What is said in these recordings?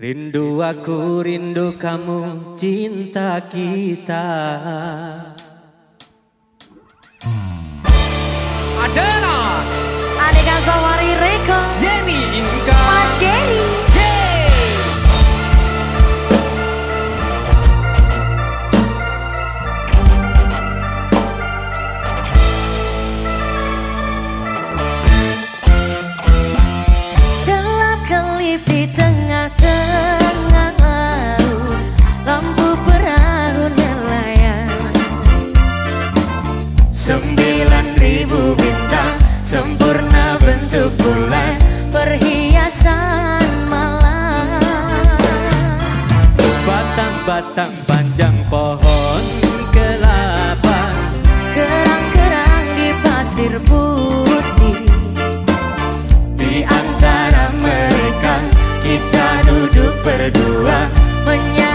Rindu aku, rindu kamu, cinta kita. Adalah Aneka Sawari Sembilan ribu bintang Sempurna bentuk bulan Perhiasan malam. Batang-batang panjang pohon kelapa. Kerang-kerang di pasir putih. Di antara mereka kita duduk berdua Menyanyi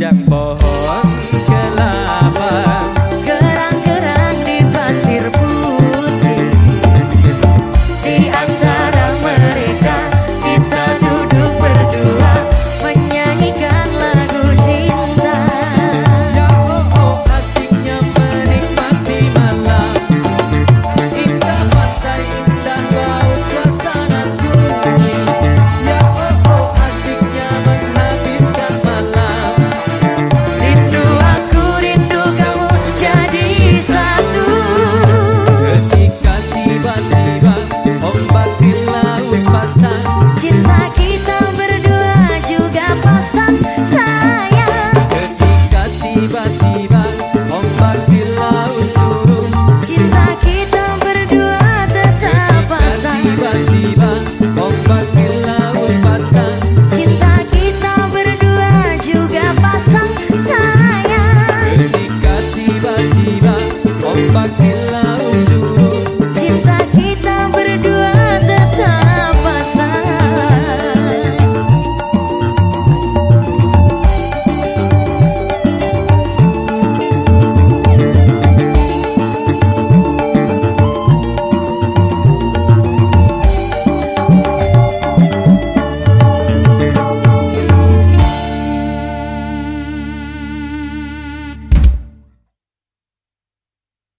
chẳng bỏ